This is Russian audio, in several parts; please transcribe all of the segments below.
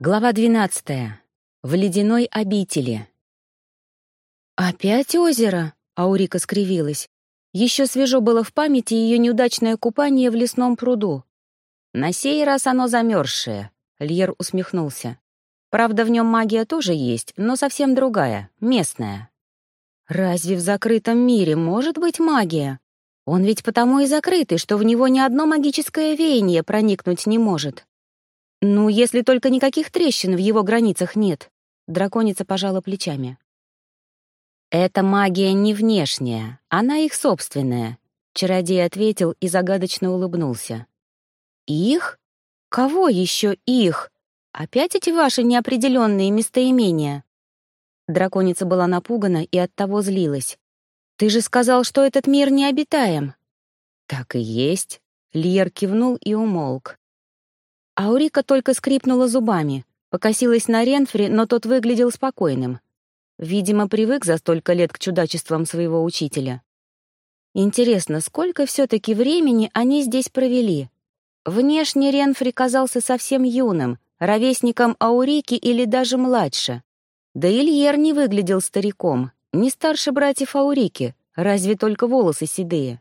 Глава двенадцатая. В ледяной обители. «Опять озеро?» — Аурика скривилась. Еще свежо было в памяти ее неудачное купание в лесном пруду. «На сей раз оно замерзшее», — Льер усмехнулся. «Правда, в нем магия тоже есть, но совсем другая, местная». «Разве в закрытом мире может быть магия? Он ведь потому и закрытый, что в него ни одно магическое веяние проникнуть не может». «Ну, если только никаких трещин в его границах нет», — драконица пожала плечами. «Это магия не внешняя, она их собственная», — чародей ответил и загадочно улыбнулся. «Их? Кого еще их? Опять эти ваши неопределенные местоимения?» Драконица была напугана и оттого злилась. «Ты же сказал, что этот мир необитаем». «Так и есть», — Льер кивнул и умолк. Аурика только скрипнула зубами, покосилась на Ренфри, но тот выглядел спокойным. Видимо, привык за столько лет к чудачествам своего учителя. Интересно, сколько все-таки времени они здесь провели? Внешне Ренфри казался совсем юным, ровесником Аурики или даже младше. Да Ильер не выглядел стариком, не старше братьев Аурики, разве только волосы седые.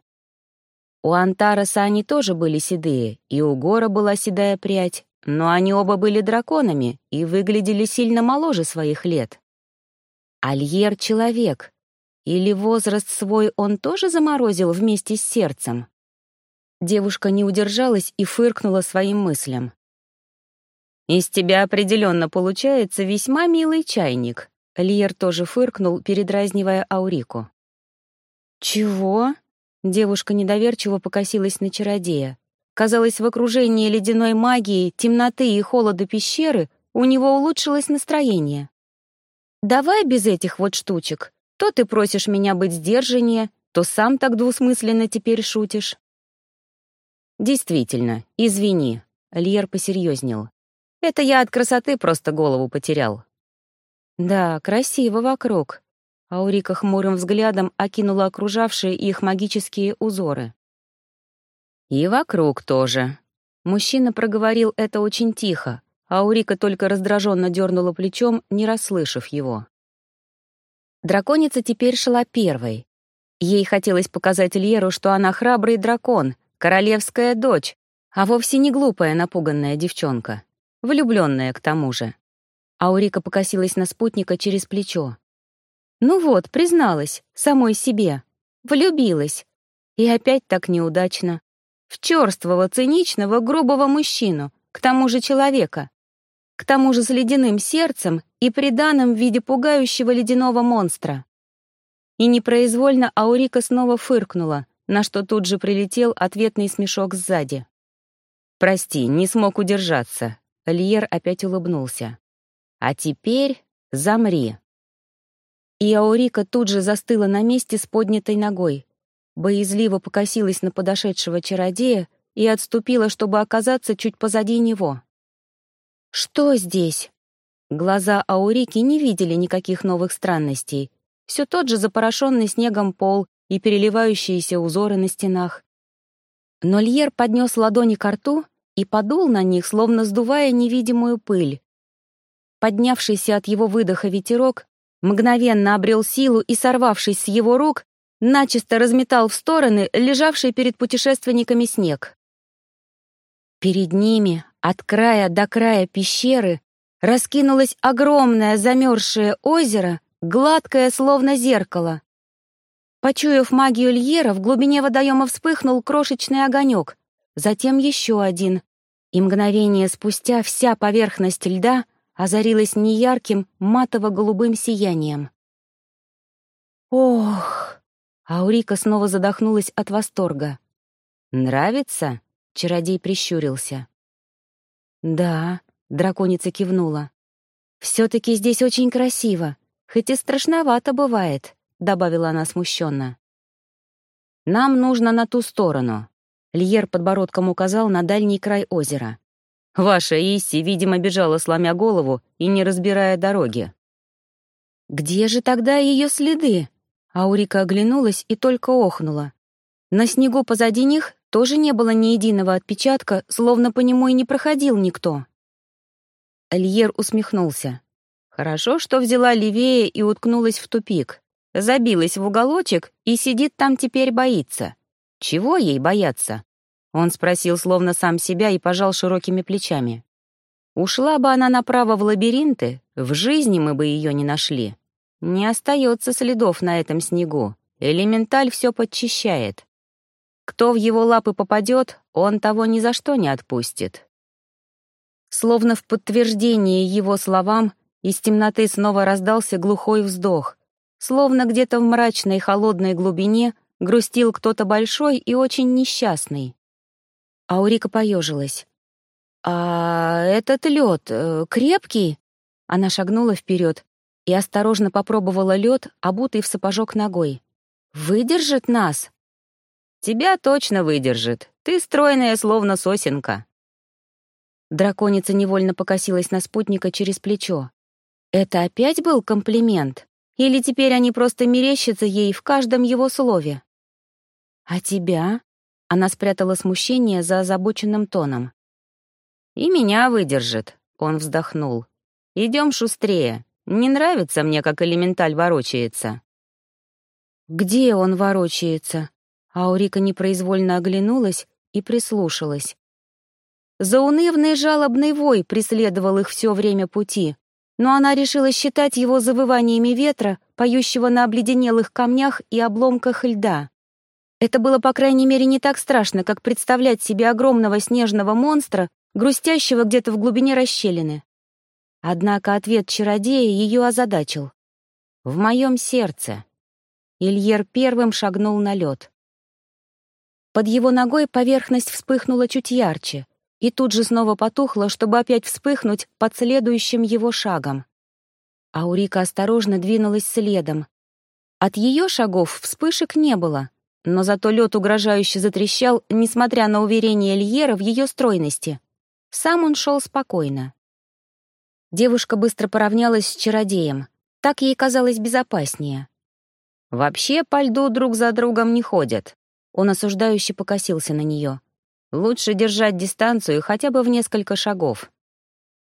У Антараса они тоже были седые, и у Гора была седая прядь, но они оба были драконами и выглядели сильно моложе своих лет. Альер — человек. Или возраст свой он тоже заморозил вместе с сердцем? Девушка не удержалась и фыркнула своим мыслям. «Из тебя определенно получается весьма милый чайник», Льер тоже фыркнул, передразнивая Аурику. «Чего?» Девушка недоверчиво покосилась на чародея. Казалось, в окружении ледяной магии, темноты и холода пещеры у него улучшилось настроение. «Давай без этих вот штучек. То ты просишь меня быть сдержаннее, то сам так двусмысленно теперь шутишь». «Действительно, извини», — Льер посерьезнел. «Это я от красоты просто голову потерял». «Да, красиво вокруг», Аурика хмурым взглядом окинула окружавшие их магические узоры. «И вокруг тоже». Мужчина проговорил это очень тихо, а Аурика только раздраженно дернула плечом, не расслышав его. Драконица теперь шла первой. Ей хотелось показать Льеру, что она храбрый дракон, королевская дочь, а вовсе не глупая напуганная девчонка. Влюбленная к тому же. Аурика покосилась на спутника через плечо. Ну вот, призналась, самой себе. Влюбилась. И опять так неудачно. В черствого, циничного, грубого мужчину, к тому же человека. К тому же с ледяным сердцем и приданым в виде пугающего ледяного монстра. И непроизвольно Аурика снова фыркнула, на что тут же прилетел ответный смешок сзади. «Прости, не смог удержаться», — Льер опять улыбнулся. «А теперь замри». И Аурика тут же застыла на месте с поднятой ногой. Боязливо покосилась на подошедшего чародея и отступила, чтобы оказаться чуть позади него. «Что здесь?» Глаза Аурики не видели никаких новых странностей. Все тот же запорошенный снегом пол и переливающиеся узоры на стенах. Но Льер поднес ладони к рту и подул на них, словно сдувая невидимую пыль. Поднявшийся от его выдоха ветерок мгновенно обрел силу и, сорвавшись с его рук, начисто разметал в стороны лежавший перед путешественниками снег. Перед ними, от края до края пещеры, раскинулось огромное замерзшее озеро, гладкое, словно зеркало. Почуяв магию Льера, в глубине водоема вспыхнул крошечный огонек, затем еще один, и мгновение спустя вся поверхность льда озарилась неярким матово-голубым сиянием. «Ох!» — Аурика снова задохнулась от восторга. «Нравится?» — чародей прищурился. «Да», — драконица кивнула. «Все-таки здесь очень красиво, хоть и страшновато бывает», — добавила она смущенно. «Нам нужно на ту сторону», — Льер подбородком указал на дальний край озера. Ваша Исси, видимо, бежала, сломя голову и не разбирая дороги. «Где же тогда ее следы?» Аурика оглянулась и только охнула. На снегу позади них тоже не было ни единого отпечатка, словно по нему и не проходил никто. Льер усмехнулся. Хорошо, что взяла левее и уткнулась в тупик. Забилась в уголочек и сидит там теперь боится. Чего ей бояться? Он спросил словно сам себя и пожал широкими плечами. Ушла бы она направо в лабиринты, в жизни мы бы ее не нашли. Не остается следов на этом снегу. Элементаль все подчищает. Кто в его лапы попадет, он того ни за что не отпустит. Словно в подтверждение его словам, из темноты снова раздался глухой вздох, словно где-то в мрачной холодной глубине грустил кто-то большой и очень несчастный. Аурика поежилась. «А этот лед э, крепкий?» Она шагнула вперед и осторожно попробовала лед, обутый в сапожок ногой. «Выдержит нас?» «Тебя точно выдержит. Ты стройная, словно сосенка». Драконица невольно покосилась на спутника через плечо. Это опять был комплимент? Или теперь они просто мерещатся ей в каждом его слове? «А тебя?» — она спрятала смущение за озабоченным тоном. «И меня выдержит», — он вздохнул. «Идем шустрее. Не нравится мне, как элементаль ворочается». «Где он ворочается?» Аурика непроизвольно оглянулась и прислушалась. Заунывный жалобный вой преследовал их все время пути, но она решила считать его завываниями ветра, поющего на обледенелых камнях и обломках льда. Это было, по крайней мере, не так страшно, как представлять себе огромного снежного монстра, грустящего где-то в глубине расщелины. Однако ответ чародея ее озадачил. «В моем сердце». Ильер первым шагнул на лед. Под его ногой поверхность вспыхнула чуть ярче, и тут же снова потухла, чтобы опять вспыхнуть под следующим его шагом. Аурика осторожно двинулась следом. От ее шагов вспышек не было, но зато лед угрожающе затрещал, несмотря на уверение Льера в ее стройности. Сам он шел спокойно. Девушка быстро поравнялась с чародеем. Так ей казалось безопаснее. «Вообще по льду друг за другом не ходят». Он осуждающе покосился на нее. Лучше держать дистанцию хотя бы в несколько шагов.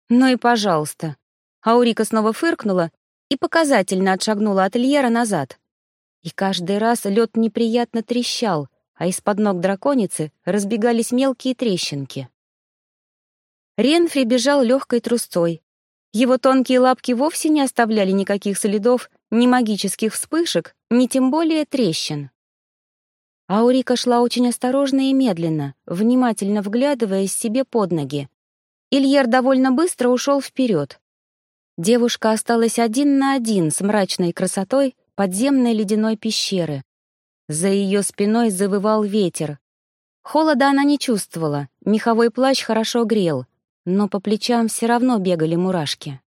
Ну и пожалуйста. Аурика снова фыркнула и показательно отшагнула от Ильера назад. И каждый раз лед неприятно трещал, а из-под ног драконицы разбегались мелкие трещинки. Ренфри бежал легкой трусцой. Его тонкие лапки вовсе не оставляли никаких следов, ни магических вспышек, ни тем более трещин. Аурика шла очень осторожно и медленно, внимательно вглядываясь себе под ноги. Ильер довольно быстро ушел вперед. Девушка осталась один на один с мрачной красотой подземной ледяной пещеры. За ее спиной завывал ветер. Холода она не чувствовала, меховой плащ хорошо грел, но по плечам все равно бегали мурашки.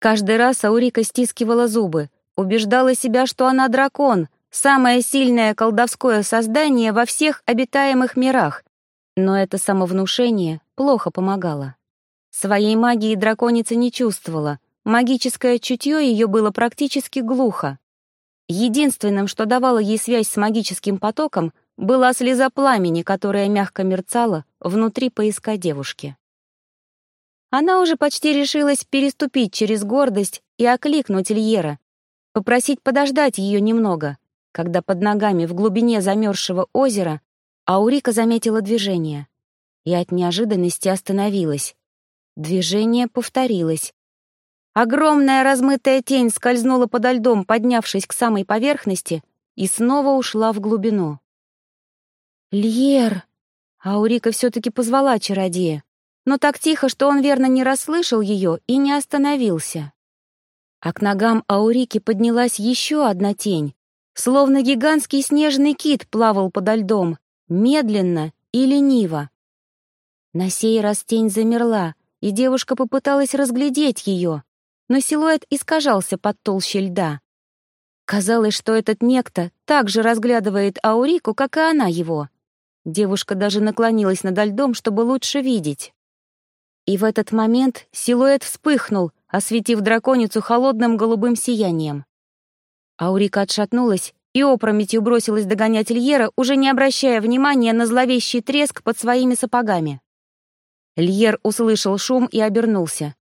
Каждый раз Аурика стискивала зубы, убеждала себя, что она дракон — самое сильное колдовское создание во всех обитаемых мирах, но это самовнушение плохо помогало. Своей магии драконица не чувствовала, магическое чутье ее было практически глухо. Единственным, что давало ей связь с магическим потоком, была слеза пламени, которая мягко мерцала внутри поиска девушки. Она уже почти решилась переступить через гордость и окликнуть Ильера, попросить подождать ее немного, когда под ногами в глубине замерзшего озера Аурика заметила движение и от неожиданности остановилась. Движение повторилось. Огромная размытая тень скользнула подо льдом, поднявшись к самой поверхности, и снова ушла в глубину. «Льер!» Аурика все-таки позвала чародея, но так тихо, что он верно не расслышал ее и не остановился. А к ногам Аурики поднялась еще одна тень, Словно гигантский снежный кит плавал подо льдом, медленно и лениво. На сей раз тень замерла, и девушка попыталась разглядеть ее, но силуэт искажался под толщей льда. Казалось, что этот некто так же разглядывает Аурику, как и она его. Девушка даже наклонилась над льдом, чтобы лучше видеть. И в этот момент силуэт вспыхнул, осветив драконицу холодным голубым сиянием. Аурика отшатнулась и опрометью бросилась догонять Льера, уже не обращая внимания на зловещий треск под своими сапогами. Льер услышал шум и обернулся.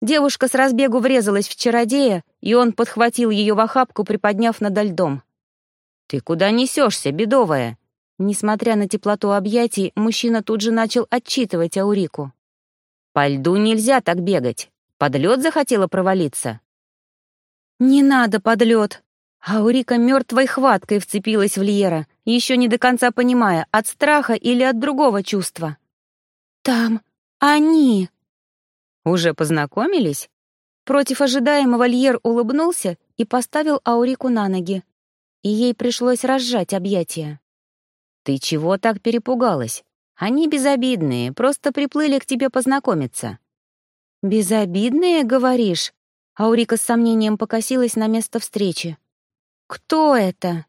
Девушка с разбегу врезалась в чародея, и он подхватил ее в охапку, приподняв над льдом. «Ты куда несешься, бедовая?» Несмотря на теплоту объятий, мужчина тут же начал отчитывать Аурику. «По льду нельзя так бегать. Под лед захотела провалиться?» «Не надо под лед!» Аурика мертвой хваткой вцепилась в Льера, еще не до конца понимая, от страха или от другого чувства. «Там они!» «Уже познакомились?» Против ожидаемого Льер улыбнулся и поставил Аурику на ноги. И ей пришлось разжать объятия. «Ты чего так перепугалась? Они безобидные, просто приплыли к тебе познакомиться». «Безобидные, говоришь?» Аурика с сомнением покосилась на место встречи. «Кто это?»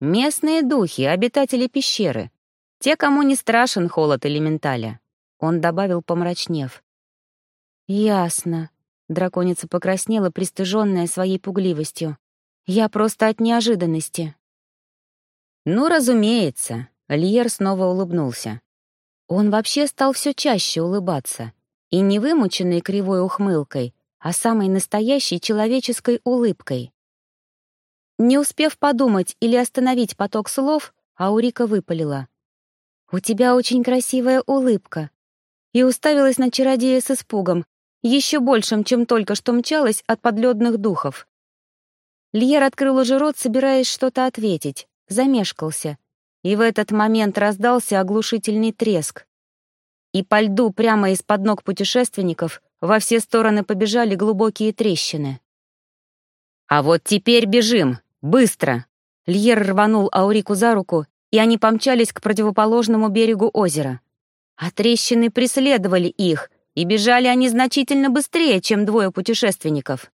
«Местные духи, обитатели пещеры. Те, кому не страшен холод элементаля», — он добавил, помрачнев. «Ясно». Драконица покраснела, пристыженная своей пугливостью. «Я просто от неожиданности». «Ну, разумеется», — Льер снова улыбнулся. Он вообще стал все чаще улыбаться. И не вымученной кривой ухмылкой, а самой настоящей человеческой улыбкой. Не успев подумать или остановить поток слов, Аурика выпалила. «У тебя очень красивая улыбка». И уставилась на чародея с испугом, еще большим, чем только что мчалась от подледных духов. Льер открыл уже рот, собираясь что-то ответить, замешкался, и в этот момент раздался оглушительный треск. И по льду прямо из-под ног путешественников во все стороны побежали глубокие трещины. «А вот теперь бежим! Быстро!» Льер рванул Аурику за руку, и они помчались к противоположному берегу озера. А трещины преследовали их, и бежали они значительно быстрее, чем двое путешественников.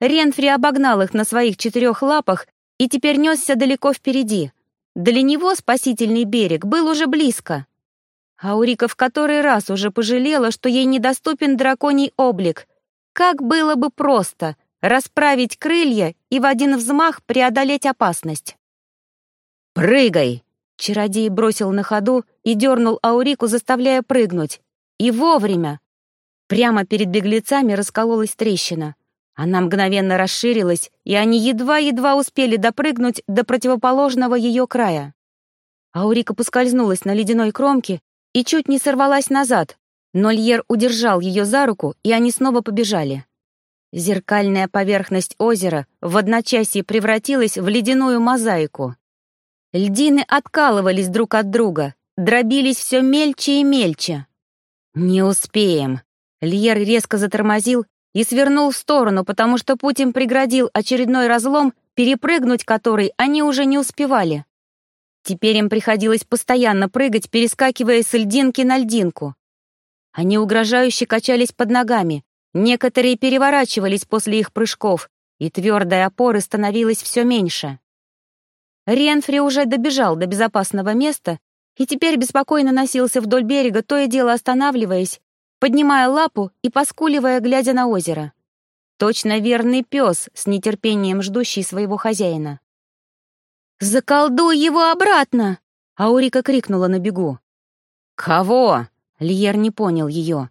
Ренфри обогнал их на своих четырех лапах и теперь несся далеко впереди. Для него спасительный берег был уже близко. Аурика в который раз уже пожалела, что ей недоступен драконий облик. Как было бы просто расправить крылья и в один взмах преодолеть опасность. «Прыгай!» Чародей бросил на ходу и дернул Аурику, заставляя прыгнуть. И вовремя. Прямо перед беглецами раскололась трещина. Она мгновенно расширилась, и они едва-едва успели допрыгнуть до противоположного ее края. Аурика поскользнулась на ледяной кромке и чуть не сорвалась назад, но Льер удержал ее за руку, и они снова побежали. Зеркальная поверхность озера в одночасье превратилась в ледяную мозаику. Льдины откалывались друг от друга, дробились все мельче и мельче. «Не успеем!» Льер резко затормозил и свернул в сторону, потому что путь им преградил очередной разлом, перепрыгнуть который они уже не успевали. Теперь им приходилось постоянно прыгать, перескакивая с льдинки на льдинку. Они угрожающе качались под ногами, некоторые переворачивались после их прыжков, и твердой опоры становилось все меньше. Ренфри уже добежал до безопасного места и теперь беспокойно носился вдоль берега, то и дело останавливаясь, поднимая лапу и поскуливая, глядя на озеро. Точно верный пес, с нетерпением ждущий своего хозяина. «Заколдуй его обратно!» — Аурика крикнула на бегу. «Кого?» — Льер не понял ее.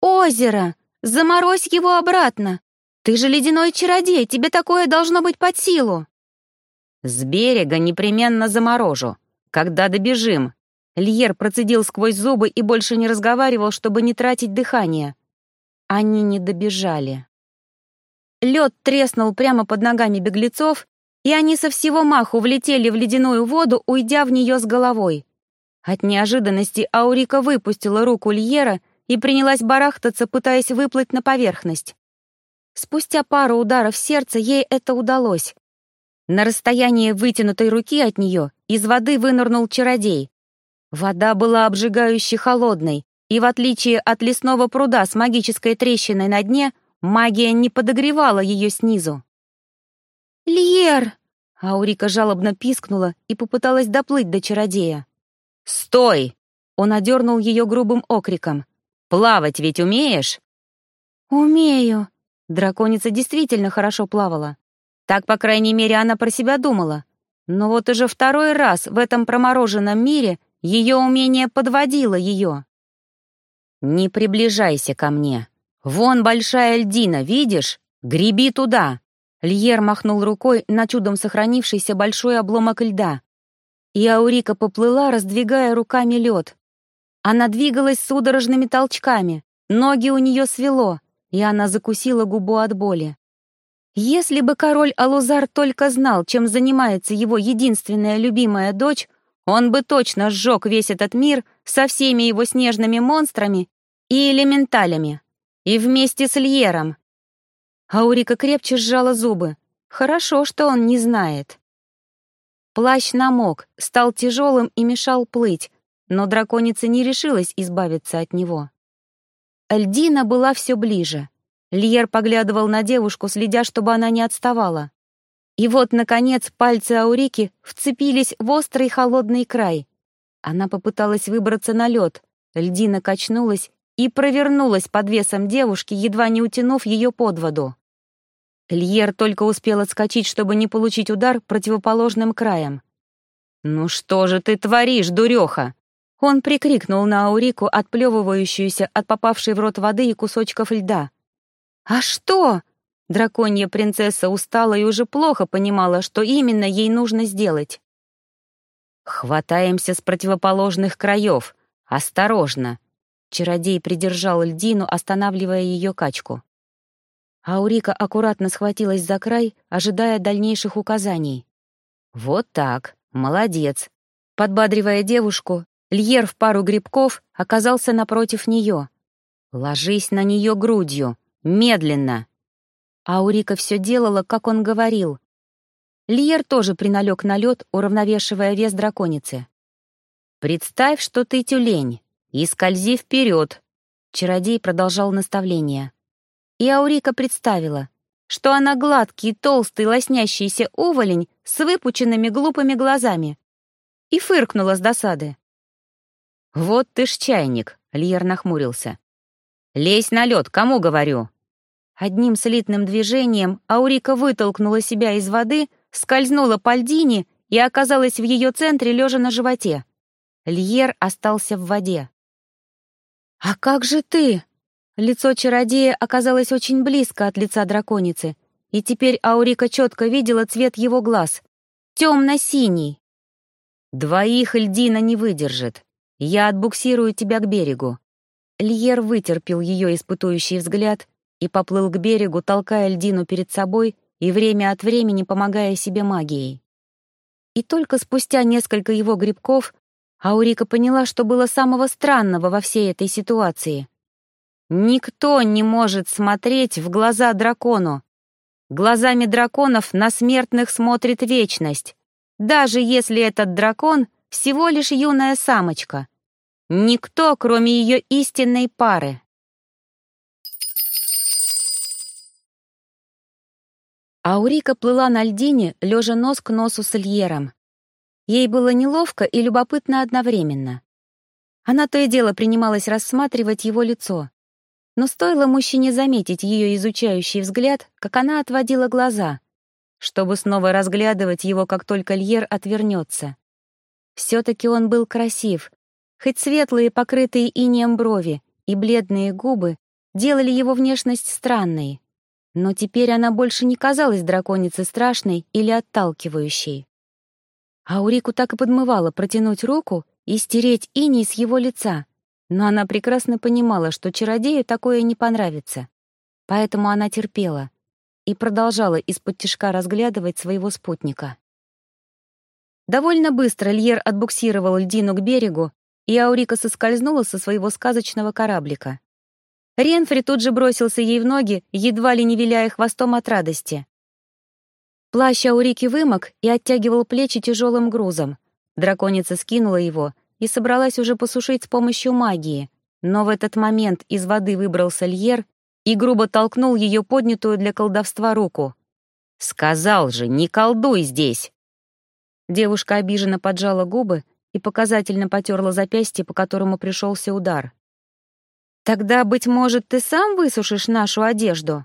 «Озеро! Заморозь его обратно! Ты же ледяной чародей, тебе такое должно быть под силу!» «С берега непременно заморожу. «Когда добежим?» Льер процедил сквозь зубы и больше не разговаривал, чтобы не тратить дыхание. Они не добежали. Лед треснул прямо под ногами беглецов, и они со всего маху влетели в ледяную воду, уйдя в нее с головой. От неожиданности Аурика выпустила руку Льера и принялась барахтаться, пытаясь выплыть на поверхность. Спустя пару ударов сердца ей это удалось. На расстоянии вытянутой руки от нее из воды вынырнул чародей. Вода была обжигающе холодной, и в отличие от лесного пруда с магической трещиной на дне, магия не подогревала ее снизу. «Льер!» — Аурика жалобно пискнула и попыталась доплыть до чародея. «Стой!» — он одернул ее грубым окриком. «Плавать ведь умеешь?» «Умею!» Драконица действительно хорошо плавала. Так, по крайней мере, она про себя думала. Но вот уже второй раз в этом промороженном мире ее умение подводило ее. «Не приближайся ко мне», — «Вон большая льдина, видишь? Греби туда!» Льер махнул рукой на чудом сохранившийся большой обломок льда. И Аурика поплыла, раздвигая руками лед. Она двигалась судорожными толчками, ноги у нее свело, и она закусила губу от боли. Если бы король Алузар только знал, чем занимается его единственная любимая дочь, он бы точно сжег весь этот мир со всеми его снежными монстрами и элементалями. И вместе с Льером. Аурика крепче сжала зубы. Хорошо, что он не знает. Плащ намок, стал тяжелым и мешал плыть, но драконица не решилась избавиться от него. Альдина была все ближе. Льер поглядывал на девушку, следя, чтобы она не отставала. И вот, наконец, пальцы Аурики вцепились в острый холодный край. Она попыталась выбраться на лед. Льдина качнулась и провернулась под весом девушки, едва не утянув ее под воду. Льер только успел отскочить, чтобы не получить удар противоположным краем. «Ну что же ты творишь, дуреха?» Он прикрикнул на Аурику, отплевывающуюся от попавшей в рот воды и кусочков льда. «А что?» Драконья принцесса устала и уже плохо понимала, что именно ей нужно сделать. «Хватаемся с противоположных краев. Осторожно!» Чародей придержал льдину, останавливая ее качку. Аурика аккуратно схватилась за край, ожидая дальнейших указаний. «Вот так, молодец!» Подбадривая девушку, Льер в пару грибков оказался напротив нее. «Ложись на нее грудью, медленно!» Аурика все делала, как он говорил. Льер тоже приналег на лед, уравновешивая вес драконицы. «Представь, что ты тюлень, и скользи вперед!» Чародей продолжал наставление и Аурика представила, что она гладкий, толстый, лоснящийся уволень с выпученными глупыми глазами, и фыркнула с досады. «Вот ты ж чайник», — Льер нахмурился. «Лезь на лед, кому говорю?» Одним слитным движением Аурика вытолкнула себя из воды, скользнула по льдине и оказалась в ее центре, лежа на животе. Льер остался в воде. «А как же ты?» Лицо чародея оказалось очень близко от лица драконицы, и теперь Аурика четко видела цвет его глаз. Темно-синий. «Двоих льдина не выдержит. Я отбуксирую тебя к берегу». Льер вытерпел ее испытующий взгляд и поплыл к берегу, толкая льдину перед собой и время от времени помогая себе магией. И только спустя несколько его грибков Аурика поняла, что было самого странного во всей этой ситуации — Никто не может смотреть в глаза дракону. Глазами драконов на смертных смотрит вечность, даже если этот дракон всего лишь юная самочка. Никто, кроме ее истинной пары. Аурика плыла на льдине, лежа нос к носу с Ильером. Ей было неловко и любопытно одновременно. Она то и дело принималась рассматривать его лицо. Но стоило мужчине заметить ее изучающий взгляд, как она отводила глаза, чтобы снова разглядывать его, как только Льер отвернется. Все-таки он был красив, хоть светлые, покрытые инеем брови и бледные губы делали его внешность странной. Но теперь она больше не казалась драконице страшной или отталкивающей. Аурику так и подмывала протянуть руку и стереть иней с его лица, но она прекрасно понимала, что чародею такое не понравится. Поэтому она терпела и продолжала из-под тишка разглядывать своего спутника. Довольно быстро Льер отбуксировал льдину к берегу, и Аурика соскользнула со своего сказочного кораблика. Ренфри тут же бросился ей в ноги, едва ли не виляя хвостом от радости. Плащ Аурики вымок и оттягивал плечи тяжелым грузом. Драконица скинула его — и собралась уже посушить с помощью магии, но в этот момент из воды выбрался Льер и грубо толкнул ее поднятую для колдовства руку. «Сказал же, не колдуй здесь!» Девушка обиженно поджала губы и показательно потерла запястье, по которому пришелся удар. «Тогда, быть может, ты сам высушишь нашу одежду?»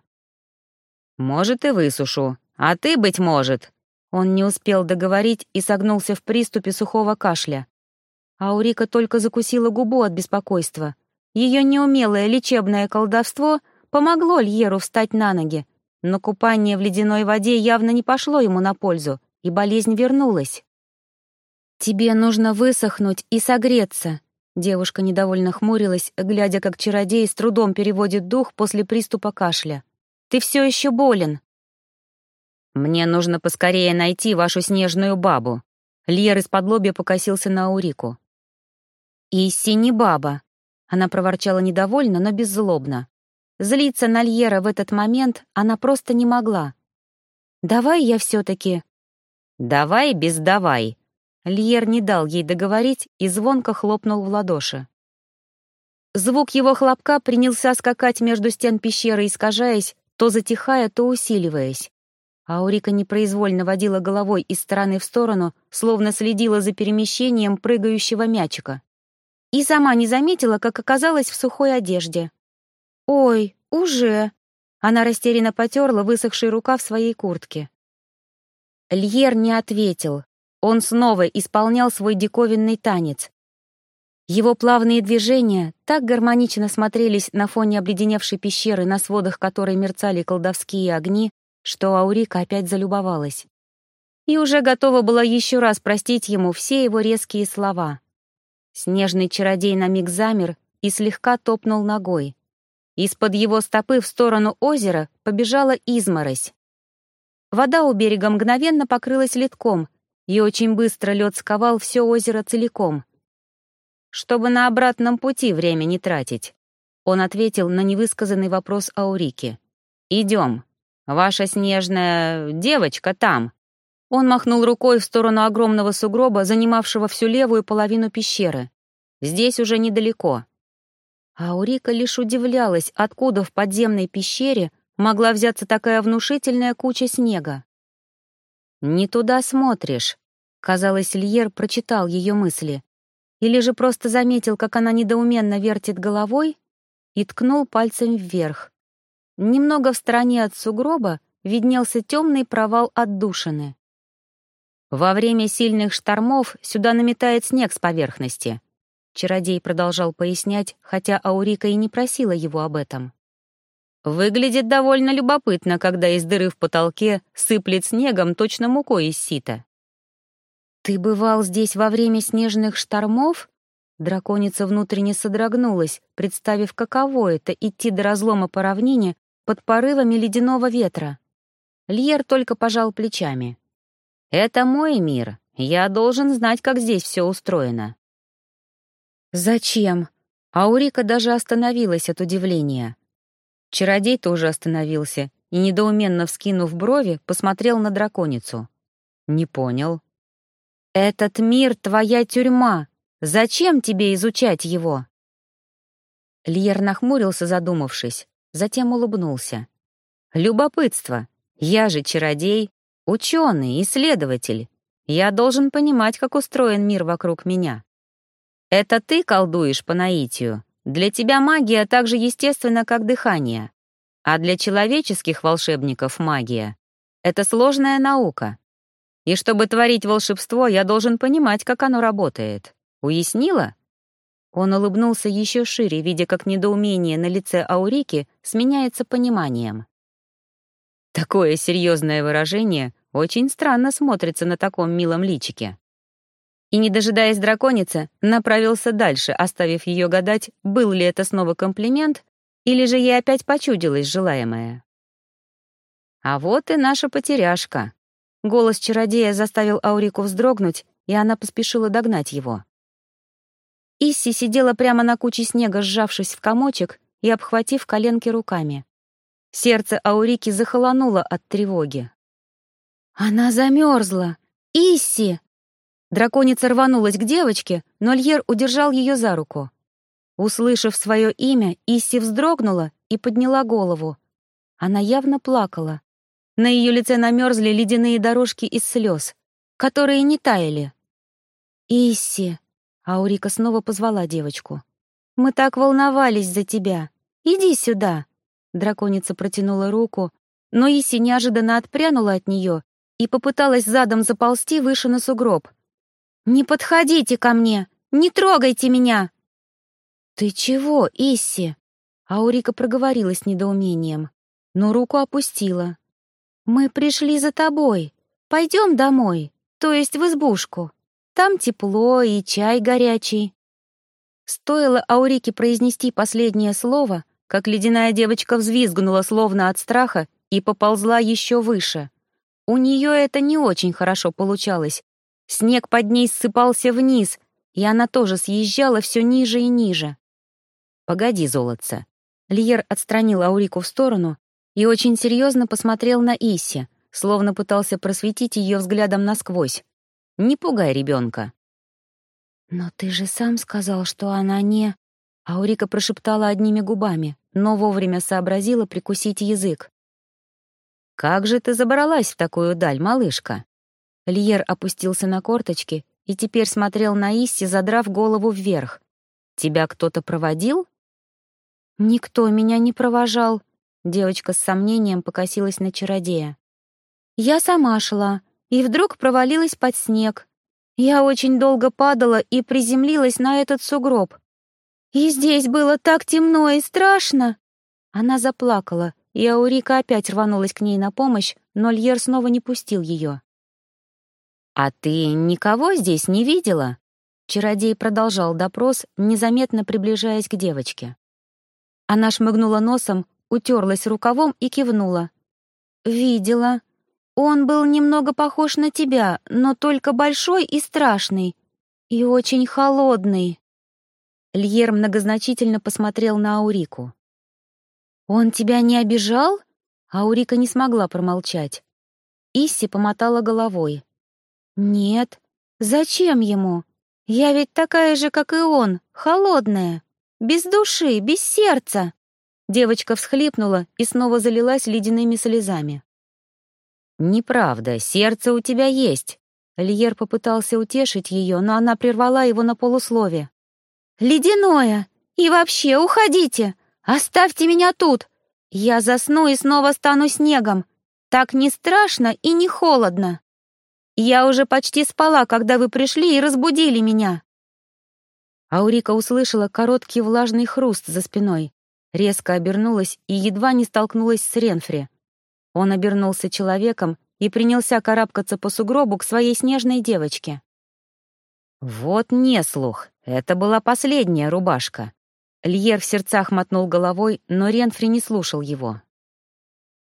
«Может, и высушу. А ты, быть может...» Он не успел договорить и согнулся в приступе сухого кашля. Аурика только закусила губу от беспокойства. Ее неумелое лечебное колдовство помогло Льеру встать на ноги, но купание в ледяной воде явно не пошло ему на пользу, и болезнь вернулась. «Тебе нужно высохнуть и согреться», — девушка недовольно хмурилась, глядя, как чародей с трудом переводит дух после приступа кашля. «Ты все еще болен». «Мне нужно поскорее найти вашу снежную бабу». Льер из-под лобья покосился на Аурику. «Исси не баба», — она проворчала недовольно, но беззлобно. Злиться на Льера в этот момент она просто не могла. «Давай я все-таки...» «Давай без давай». Льер не дал ей договорить и звонко хлопнул в ладоши. Звук его хлопка принялся скакать между стен пещеры, искажаясь, то затихая, то усиливаясь. Аурика непроизвольно водила головой из стороны в сторону, словно следила за перемещением прыгающего мячика. И сама не заметила, как оказалась в сухой одежде. «Ой, уже!» Она растерянно потерла высохший рукав своей куртки. Льер не ответил. Он снова исполнял свой диковинный танец. Его плавные движения так гармонично смотрелись на фоне обледеневшей пещеры, на сводах которой мерцали колдовские огни, что Аурика опять залюбовалась. И уже готова была еще раз простить ему все его резкие слова. Снежный чародей на миг замер и слегка топнул ногой. Из-под его стопы в сторону озера побежала изморозь. Вода у берега мгновенно покрылась ледком, и очень быстро лед сковал все озеро целиком. «Чтобы на обратном пути время не тратить», он ответил на невысказанный вопрос Аурики. «Идем. Ваша снежная девочка там». Он махнул рукой в сторону огромного сугроба, занимавшего всю левую половину пещеры. «Здесь уже недалеко. Аурика лишь удивлялась, откуда в подземной пещере могла взяться такая внушительная куча снега. «Не туда смотришь», — казалось, Льер прочитал ее мысли. Или же просто заметил, как она недоуменно вертит головой и ткнул пальцем вверх. Немного в стороне от сугроба виднелся темный провал отдушины. Во время сильных штормов сюда наметает снег с поверхности. Чародей продолжал пояснять, хотя Аурика и не просила его об этом. «Выглядит довольно любопытно, когда из дыры в потолке сыплет снегом точно мукой из сита». «Ты бывал здесь во время снежных штормов?» Драконица внутренне содрогнулась, представив, каково это — идти до разлома по равнине под порывами ледяного ветра. Льер только пожал плечами. «Это мой мир. Я должен знать, как здесь все устроено. «Зачем?» Аурика даже остановилась от удивления. Чародей тоже остановился и, недоуменно вскинув брови, посмотрел на драконицу. «Не понял». «Этот мир — твоя тюрьма. Зачем тебе изучать его?» Льер нахмурился, задумавшись, затем улыбнулся. «Любопытство. Я же чародей, ученый, исследователь. Я должен понимать, как устроен мир вокруг меня. Это ты колдуешь по наитию. Для тебя магия так же естественна, как дыхание. А для человеческих волшебников магия — это сложная наука. И чтобы творить волшебство, я должен понимать, как оно работает. Уяснила? Он улыбнулся еще шире, видя, как недоумение на лице Аурики сменяется пониманием. Такое серьезное выражение очень странно смотрится на таком милом личике и, не дожидаясь драконицы, направился дальше, оставив ее гадать, был ли это снова комплимент, или же ей опять почудилось желаемое. «А вот и наша потеряшка». Голос чародея заставил Аурику вздрогнуть, и она поспешила догнать его. Исси сидела прямо на куче снега, сжавшись в комочек и обхватив коленки руками. Сердце Аурики захолонуло от тревоги. «Она замерзла! Исси!» Драконица рванулась к девочке, но Льер удержал ее за руку. Услышав свое имя, Исси вздрогнула и подняла голову. Она явно плакала. На ее лице намерзли ледяные дорожки из слез, которые не таяли. «Исси!» — Аурика снова позвала девочку. «Мы так волновались за тебя. Иди сюда!» Драконица протянула руку, но Исси неожиданно отпрянула от нее и попыталась задом заползти выше на сугроб — «Не подходите ко мне! Не трогайте меня!» «Ты чего, Исси?» Аурика проговорила с недоумением, но руку опустила. «Мы пришли за тобой. Пойдем домой, то есть в избушку. Там тепло и чай горячий». Стоило Аурике произнести последнее слово, как ледяная девочка взвизгнула словно от страха и поползла еще выше. У нее это не очень хорошо получалось. Снег под ней ссыпался вниз, и она тоже съезжала все ниже и ниже. «Погоди, золотце». Льер отстранил Аурику в сторону и очень серьезно посмотрел на Исси, словно пытался просветить ее взглядом насквозь. «Не пугай ребенка». «Но ты же сам сказал, что она не...» Аурика прошептала одними губами, но вовремя сообразила прикусить язык. «Как же ты забралась в такую даль, малышка?» Льер опустился на корточки и теперь смотрел на Исси, задрав голову вверх. «Тебя кто-то проводил?» «Никто меня не провожал», — девочка с сомнением покосилась на чародея. «Я сама шла, и вдруг провалилась под снег. Я очень долго падала и приземлилась на этот сугроб. И здесь было так темно и страшно!» Она заплакала, и Аурика опять рванулась к ней на помощь, но Льер снова не пустил ее. «А ты никого здесь не видела?» Чародей продолжал допрос, незаметно приближаясь к девочке. Она шмыгнула носом, утерлась рукавом и кивнула. «Видела. Он был немного похож на тебя, но только большой и страшный. И очень холодный». Льер многозначительно посмотрел на Аурику. «Он тебя не обижал?» Аурика не смогла промолчать. Исси помотала головой. «Нет. Зачем ему? Я ведь такая же, как и он, холодная, без души, без сердца!» Девочка всхлипнула и снова залилась ледяными слезами. «Неправда, сердце у тебя есть!» Льер попытался утешить ее, но она прервала его на полуслове. «Ледяное! И вообще, уходите! Оставьте меня тут! Я засну и снова стану снегом! Так не страшно и не холодно!» Я уже почти спала, когда вы пришли и разбудили меня». Аурика услышала короткий влажный хруст за спиной, резко обернулась и едва не столкнулась с Ренфри. Он обернулся человеком и принялся карабкаться по сугробу к своей снежной девочке. «Вот неслух, это была последняя рубашка». Льер в сердцах мотнул головой, но Ренфри не слушал его.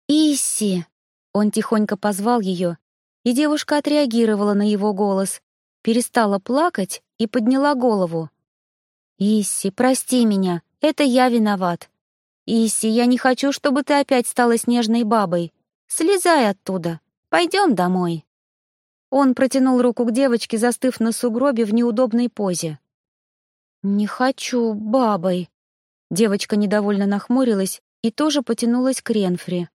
«Исси!» Он тихонько позвал ее, и девушка отреагировала на его голос, перестала плакать и подняла голову. «Исси, прости меня, это я виноват. Исси, я не хочу, чтобы ты опять стала снежной бабой. Слезай оттуда, пойдем домой». Он протянул руку к девочке, застыв на сугробе в неудобной позе. «Не хочу бабой». Девочка недовольно нахмурилась и тоже потянулась к Ренфри.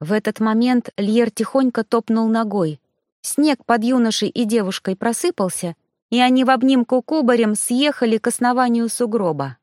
В этот момент Льер тихонько топнул ногой. Снег под юношей и девушкой просыпался, и они в обнимку кубарем съехали к основанию сугроба.